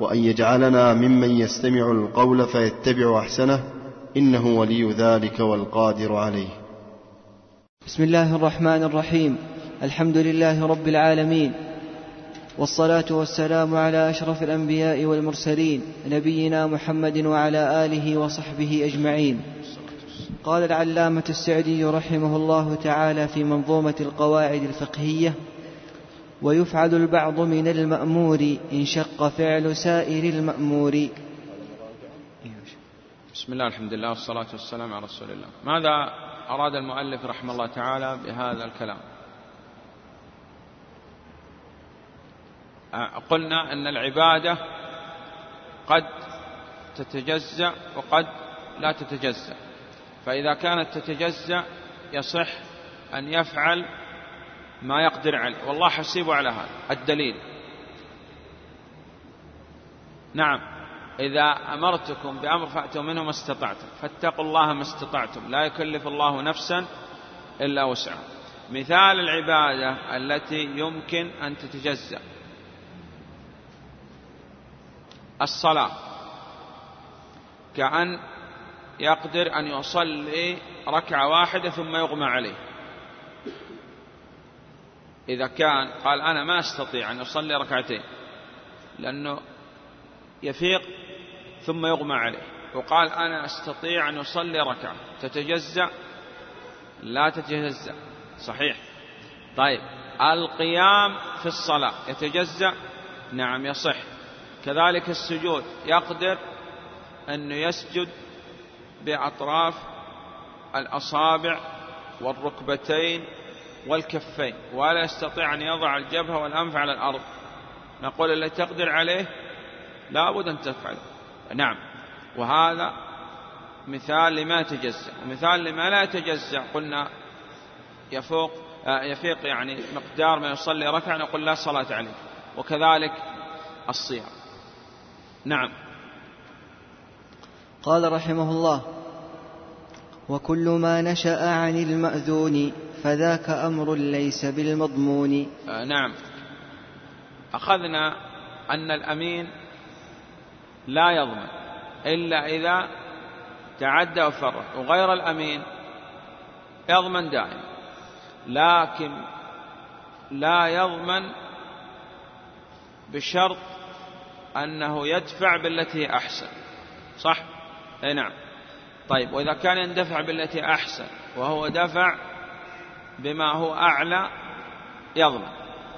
وأن يجعلنا ممن يستمع القول فيتبع أحسنه إنه ولي ذلك والقادر عليه. بسم الله الرحمن الرحيم. الحمد لله رب العالمين. والصلاة والسلام على أشرف الأنبياء والمرسلين نبينا محمد وعلى آله وصحبه أجمعين. قال العلامة السعدي رحمه الله تعالى في منظومة القواعد الفقهية ويفعل البعض من المأمور إن شق فعل سائر المأمور. بسم الله الحمد لله والصلاة والسلام على رسول الله. ماذا أراد المؤلف رحمه الله تعالى بهذا الكلام؟ قلنا أن العبادة قد تتجزأ وقد لا تتجزأ. فإذا كانت تتجزأ يصح أن يفعل ما يقدر عليه. والله حسيبه على هذا. الدليل. نعم. إذا أمرتكم بأمر فأتوا منه ما استطعتم. فاتقوا الله ما استطعتم. لا يكلف الله نفسا إلا وسعها. مثال العبادة التي يمكن أن تتجزأ. الصلاة. كأن يقدر أن يصلي ركعة واحدة ثم يغمى عليه. إذا كان قال أنا ما أستطيع أن أصلي ركعتين لأنه يفيق ثم يغمى عليه. وقال أنا أستطيع أن أصلي ركعة. تتجزأ؟ لا تتجزأ. صحيح. طيب. القيام في الصلاة يتجزأ؟ نعم يصح. كذلك السجود يقدر أنه يسجد بأطراف الأصابع والركبتين والكفين ولا يستطيع أن يضع الجبهة والأنف على الأرض. نقول الذي تقدر عليه لابد أن تفعل. نعم. وهذا مثال لما يتجزأ ومثال لما لا يتجزأ قلنا يفوق آه، يفيق يعني مقدار ما يصلي ركعة نقول لا صلاة عليه. وكذلك الصيام. نعم. قال رحمه الله وكل ما نشأ عن المأذون فذاك أمر ليس بالمضمون. آه نعم. أخذنا أن الأمين لا يضمن إلا إذا تعدى وفرط وغير الأمين يضمن دائما لكن لا يضمن بشرط أنه يدفع بالتي أحسن. صح؟ أي نعم. طيب وإذا كان يندفع بالتي أحسن وهو دفع بما هو أعلى يضمن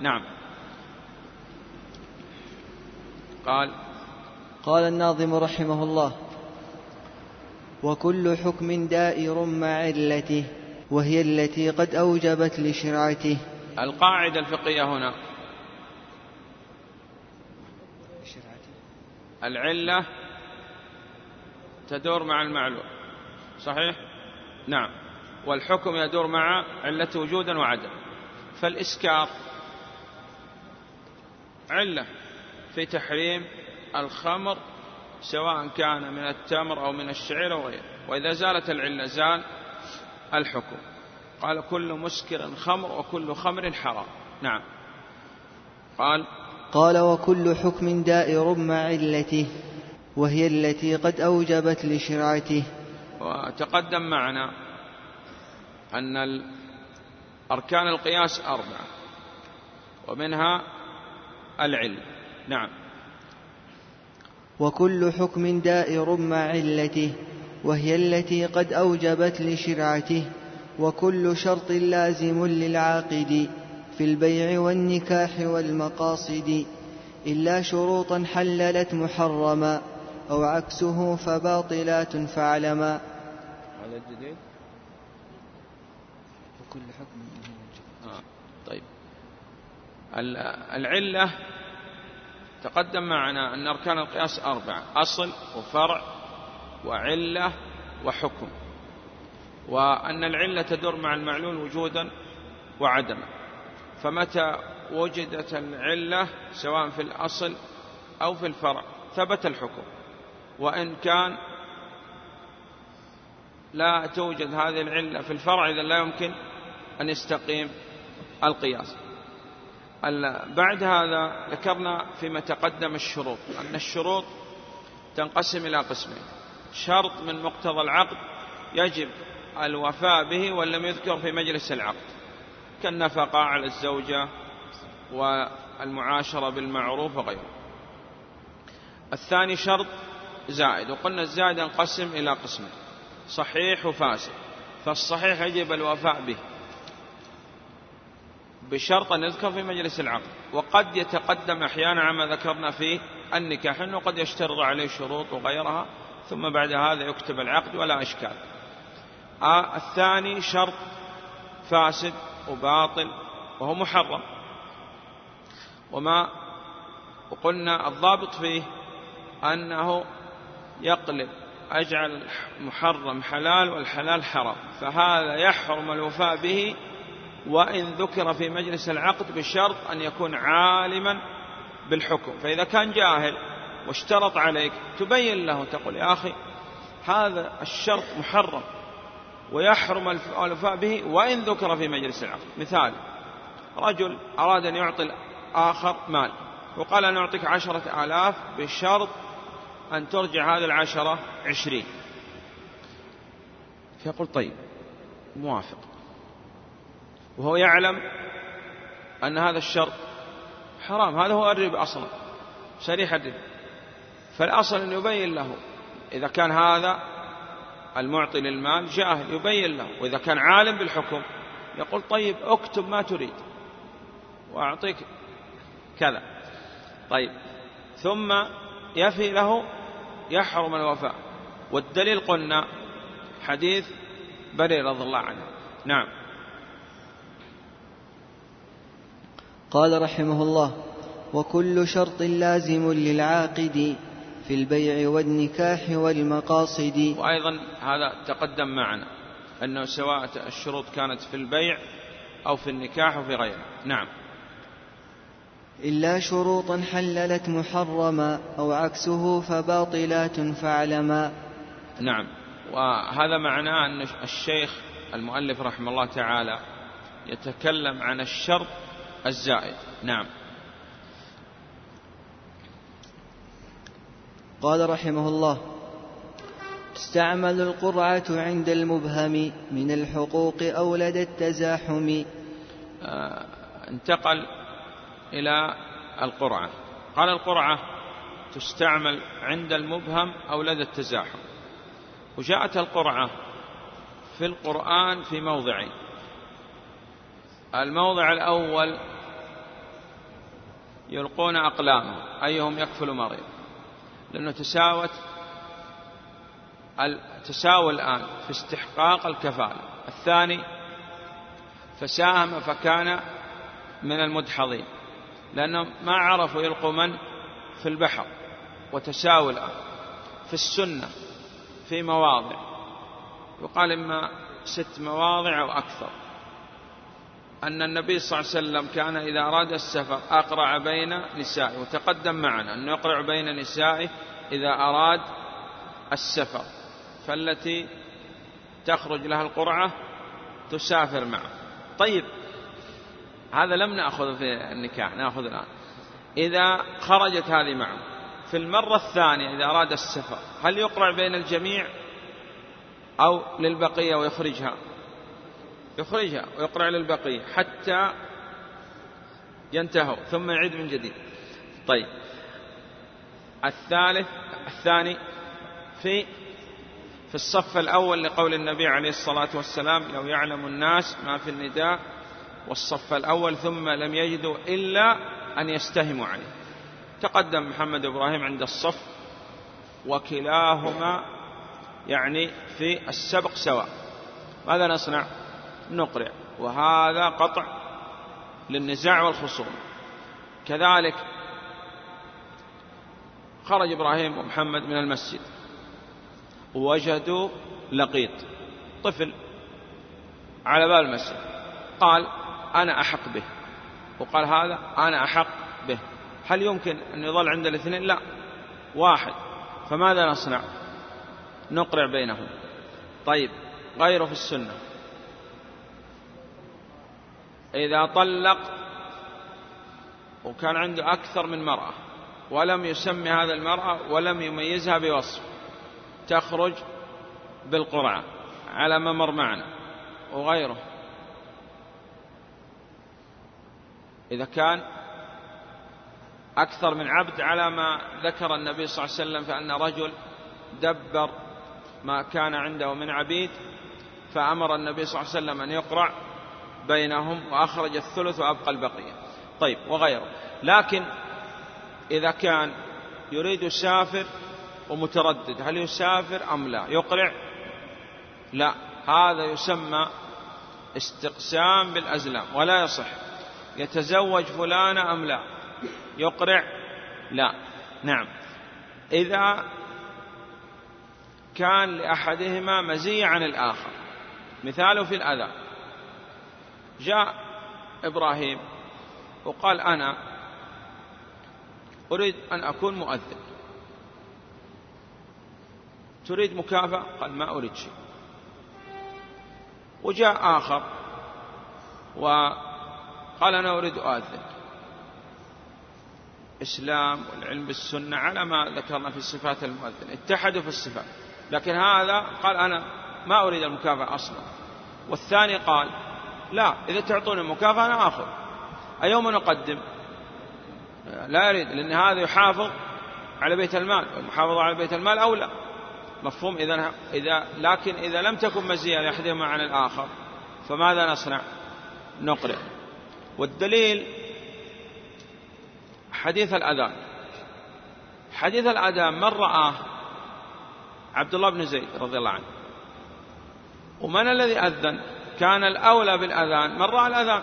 نعم. قال. قال الناظم رحمه الله وكل حكم دائر مع علته وهي التي قد أوجبت لشرعته. القاعدة الفقهية هنا. العلة تدور مع المعلوم. صحيح؟ نعم. والحكم يدور مع علة وجودا وعدم. فالإسكار علة في تحريم الخمر سواء كان من التمر أو من الشعير أو غيره. وإذا زالت العلة زال الحكم. قال كل مسكر خمر وكل خمر حرام. نعم. قال قال وكل حكم دائر مع علته وهي التي قد أوجبت لشرعته. وتقدم معنا أن أركان القياس أربعة ومنها العلم. نعم. وكل حكم دائر مع علته وهي التي قد أوجبت لشرعته وكل شرط لازم للعاقد في البيع والنكاح والمقاصد إلا شروطا حللت محرما أو عكسه فباطلات فاعلما هذا الجديد؟ وكل حكم آه. طيب. العلة تقدم معنا أن أركان القياس أربعة أصل وفرع وعلة وحكم. وأن العلة تدور مع المعلول وجودا وعدما. فمتى وجدت العلة سواء في الأصل أو في الفرع؟ ثبت الحكم. وإن كان لا توجد هذه العلة في الفرع إذا لا يمكن أن يستقيم القياس. بعد هذا ذكرنا فيما تقدم الشروط أن الشروط تنقسم إلى قسمين. شرط من مقتضى العقد يجب الوفاء به وإن لم يذكر في مجلس العقد. كالنفقة على الزوجة والمعاشرة بالمعروف وغيره. الثاني شرط زائد وقلنا الزائد ينقسم إلى قسمين صحيح وفاسد. فالصحيح يجب الوفاء به. بشرط أن يذكر في مجلس العقد. وقد يتقدم أحيانا عما ذكرنا في النكاح أنه قد يشترط عليه شروط وغيرها ثم بعد هذا يكتب العقد ولا إشكال. آه الثاني شرط فاسد وباطل وهو محرم. وما وقلنا الضابط فيه أنه يقلب أجعل محرم حلال والحلال حرام فهذا يحرم الوفاء به وإن ذكر في مجلس العقد بشرط أن يكون عالما بالحكم. فإذا كان جاهل واشترط عليك تبين له تقول يا أخي هذا الشرط محرم ويحرم الوفاء به وإن ذكر في مجلس العقد. مثال رجل أراد أن يعطي الآخر مال وقال أنا أعطيك عشرة آلاف بشرط أن ترجع هذه العشرة عشرين. فيقول طيب موافق. وهو يعلم أن هذا الشرط حرام. هذا هو الربا أصلا شريحة الربا. فالأصل أن يبين له إذا كان هذا المعطي للمال جاهل يبين له وإذا كان عالم بالحكم يقول طيب اكتب ما تريد وأعطيك كذا. طيب ثم يفي له يحرم الوفاء. والدليل قلنا حديث برير رضي الله عنه. نعم. قال رحمه الله وكل شرط لازم للعاقد في البيع والنكاح والمقاصد. وأيضا هذا تقدم معنا أنه سواء الشروط كانت في البيع أو في النكاح أو في غيره. نعم. إلا شروطا حللت محرما أو عكسه فباطلات فاعلما نعم. وهذا معناه أن الشيخ المؤلف رحمه الله تعالى يتكلم عن الشرط الزائد. نعم. قال رحمه الله تستعمل القرعة عند المبهم من الحقوق أو لدى التزاحم. آه انتقل إلى القرعة. قال القرعة تستعمل عند المبهم أو لدى التزاحم. وجاءت القرعة في القرآن في موضعين. الموضع الأول يلقون أقلامهم. أيهم يكفل مريض؟ لأنه تساوت تساوى الآن في استحقاق الكفالة. الثاني فساهم فكان من المدحضين. لأنهم ما عرفوا يلقوا من في البحر وتساوي الآن في السنة في مواضع. يقال إما ست مواضع أو أكثر. أن النبي صلى الله عليه وسلم كان إذا أراد السفر أقرع بين نسائه وتقدم معنا أنه يقرع بين نسائه إذا أراد السفر فالتي تخرج لها القرعة تسافر معه. طيب هذا لم نأخذ في النكاح نأخذ الآن. إذا خرجت هذه معه في المرة الثانية إذا أراد السفر هل يقرع بين الجميع أو للبقية ويخرجها؟ يخرجها ويقرع للبقية حتى ينتهوا ثم يعيد من جديد. طيب. الثالث الثاني في في الصف الأول لقول النبي عليه الصلاة والسلام لو يعلم الناس ما في النداء والصف الأول ثم لم يجدوا إلا أن يستهموا عليه. تقدم محمد إبراهيم عند الصف وكلاهما يعني في السبق سواء. ماذا نصنع؟ نقرع. وهذا قطع للنزاع والخصوم. كذلك خرج إبراهيم ومحمد من المسجد. وجدوا لقيط طفل على باب المسجد. قال أنا أحق به. وقال هذا أنا أحق به. هل يمكن أن يظل عند الاثنين؟ لا. واحد. فماذا نصنع؟ نقرع بينهم. طيب غيره في السنة. إذا طلق وكان عنده أكثر من مرأة ولم يسمي هذا المرأة ولم يميزها بوصف تخرج بالقرعة على ما مر معنا وغيره. إذا كان أكثر من عبد على ما ذكر النبي صلى الله عليه وسلم فأن رجل دبر ما كان عنده من عبيد فأمر النبي صلى الله عليه وسلم أن يقرع بينهم وأخرج الثلث وأبقى البقية. طيب وغيره. لكن إذا كان يريد يسافر ومتردد هل يسافر أم لا؟ يقرع لا. هذا يسمى استقسام بالأزلام ولا يصح. يتزوج فلانة أم لا؟ يقرع لا. نعم. إذا كان لأحدهما مزية عن الآخر مثاله في الأذى جاء إبراهيم وقال أنا أريد أن أكون مؤذن. تريد مكافأة؟ قال ما أريد شيء. وجاء آخر وقال أنا أريد أؤذن. إسلام والعلم بالسنة على ما ذكرنا في صفات المؤذن. اتحدوا في الصفات. لكن هذا قال أنا ما أريد المكافأة أصلا. والثاني قال لا إذا تعطوني المكافأة أنا آخذ. أيوم نقدم؟ لا يريد لأن هذا يحافظ على بيت المال والمحافظة على بيت المال أولى. مفهوم؟ إذا إذا لكن إذا لم تكن مزية لأحدهما عن الآخر فماذا نصنع؟ نقرئ. والدليل حديث الأذان. حديث الأذان من رآه عبد الله بن زيد رضي الله عنه؟ ومن الذي أذن؟ كان الأولى بالأذان من رأى الأذان؟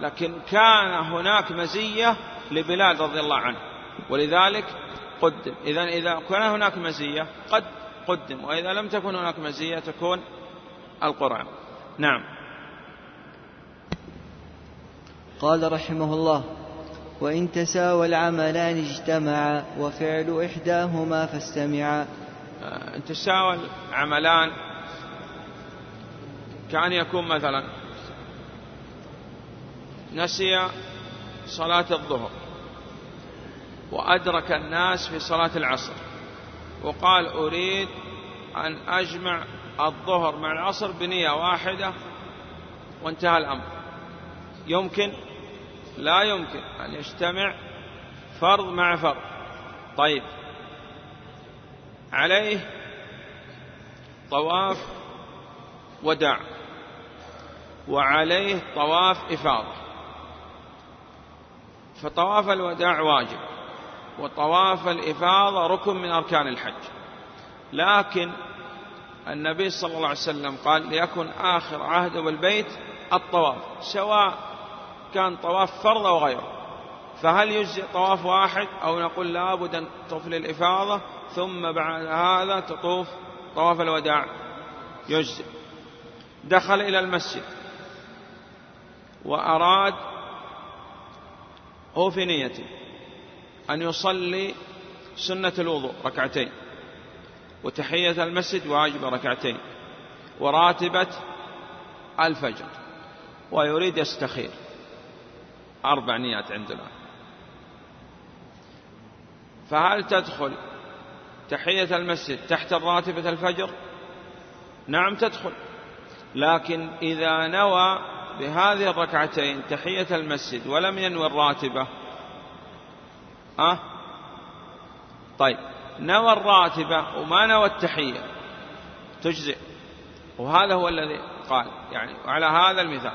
لكن كان هناك مزية لبلال رضي الله عنه. ولذلك قدم. إذا إذا كان هناك مزية قد قدم. وإذا لم تكن هناك مزية تكون القرعة نعم. قال رحمه الله وإن تساوى العملان اجتمعا وفعل إحداهما فاستمعا. إن تساوى العملان كأن يكون مثلا نسي صلاة الظهر وأدرك الناس في صلاة العصر وقال أريد أن أجمع الظهر مع العصر بنية واحدة وانتهى الأمر. يمكن؟ لا يمكن أن يجتمع فرض مع فرض. طيب. عليه طواف وداع. وعليه طواف إفاضة. فطواف الوداع واجب وطواف الإفاضة ركن من أركان الحج. لكن النبي صلى الله عليه وسلم قال ليكن آخر عهد بالبيت الطواف سواء كان طواف فرض أو غيره. فهل يجزي طواف واحد؟ أو نقول لابد أن تطوف للإفاضة ثم بعد هذا تطوف طواف الوداع يجزي دخل إلى المسجد. وأراد هو في نيته أن يصلي سنة الوضوء ركعتين وتحية المسجد واجبة ركعتين وراتبة الفجر ويريد يستخير. أربع نيات عندنا فهل تدخل تحية المسجد تحت الراتبة الفجر؟ نعم تدخل لكن إذا نوى بهذه الركعتين تحية المسجد ولم ينوي الراتبة. أه؟ طيب نوى الراتبة وما نوى التحية. تجزئ. وهذا هو الذي قال. يعني وعلى هذا المثال.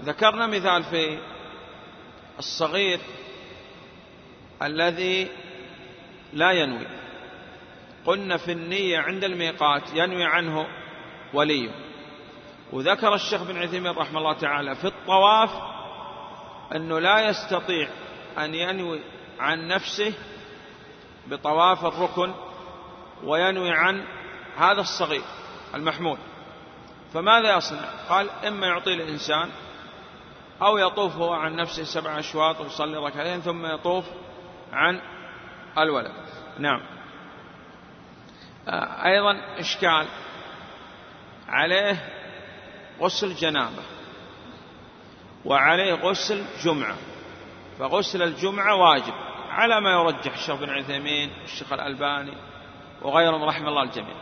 ذكرنا مثال في الصغير الذي لا ينوي. قلنا في النية عند الميقات ينوي عنه وليه وذكر الشيخ بن عثيمين رحمه الله تعالى في الطواف أنه لا يستطيع أن ينوي عن نفسه بطواف الركن وينوي عن هذا الصغير المحمول فماذا يصنع؟ قال إما يعطي الإنسان أو يطوف هو عن نفسه سبع أشواط ويصلي ركعتين ثم يطوف عن الولد. نعم. آه، أيضا إشكال عليه غسل جنابة. وعليه غسل جمعة. فغسل الجمعة واجب على ما يرجح الشيخ بن عثيمين الشيخ الألباني وغيرهم رحم الله الجميع.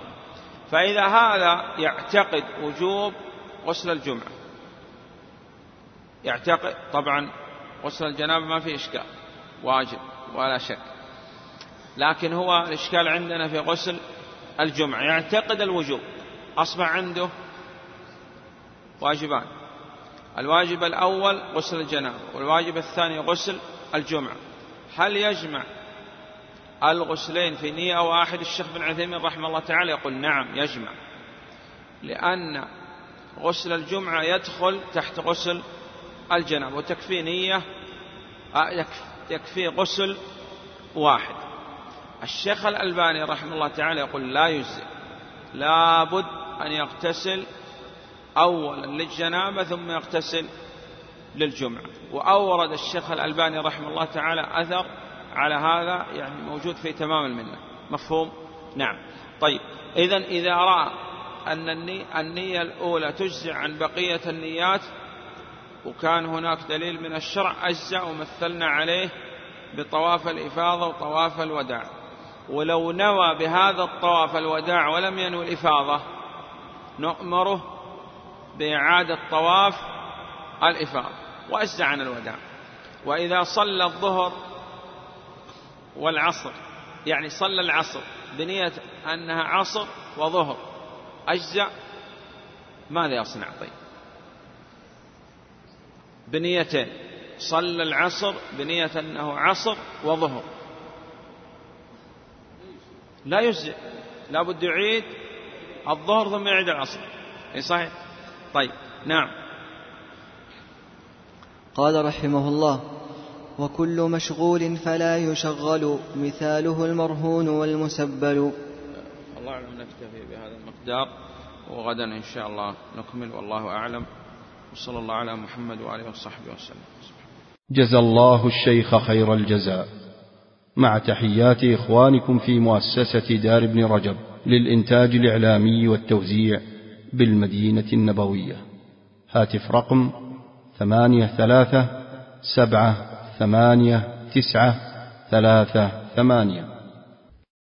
فإذا هذا يعتقد وجوب غسل الجمعة. يعتقد طبعا غسل الجنابة ما في إشكال واجب ولا شك. لكن هو الإشكال عندنا في غسل الجمعة. يعتقد الوجوب. أصبح عنده واجبان. الواجب الأول غسل الجنابة والواجب الثاني غسل الجمعة. هل يجمع الغسلين في نية واحد؟ الشيخ بن عثيمين رحمه الله تعالى يقول نعم يجمع. لأن غسل الجمعة يدخل تحت غسل الجنابة وتكفي نية آه، يكفي غسل واحد. الشيخ الألباني رحمه الله تعالى يقول لا يجزئ لابد أن يغتسل أولا للجنابة ثم يغتسل للجمعة. وأورد الشيخ الألباني رحمه الله تعالى أثر على هذا يعني موجود في تمام المنة. مفهوم؟ نعم. طيب إذا إذا رأى أن النية الأولى تجزع عن بقية النيات وكان هناك دليل من الشرع أجزع ومثلنا عليه بطواف الإفاضة وطواف الوداع. ولو نوى بهذا الطواف الوداع ولم ينوي الإفاضة نؤمره بإعادة طواف الإفاضة وأجزع عن الوداع. وإذا صلى الظهر والعصر يعني صلى العصر بنية أنها عصر وظهر أجزع ماذا يصنع؟ طيب. بنيتين صلى العصر بنية أنه عصر وظهر. لا يجزئ لابد يعيد الظهر ثم يعيد العصر. اي صحيح؟ طيب نعم. قال رحمه الله وكل مشغول فلا يشغل مثاله المرهون والمسبل. الله أعلم نكتفي بهذا المقدار وغدا إن شاء الله نكمل والله أعلم. وصلى الله على محمد وآله وصحبه وسلم. جزى الله الشيخ خير الجزاء. مع تحيات إخوانكم في مؤسسة دار ابن رجب للإنتاج الإعلامي والتوزيع. بالمدينة النبوية. هاتف رقم ثمانية ثلاثة سبعة ثمانية تسعة ثلاثة ثمانية.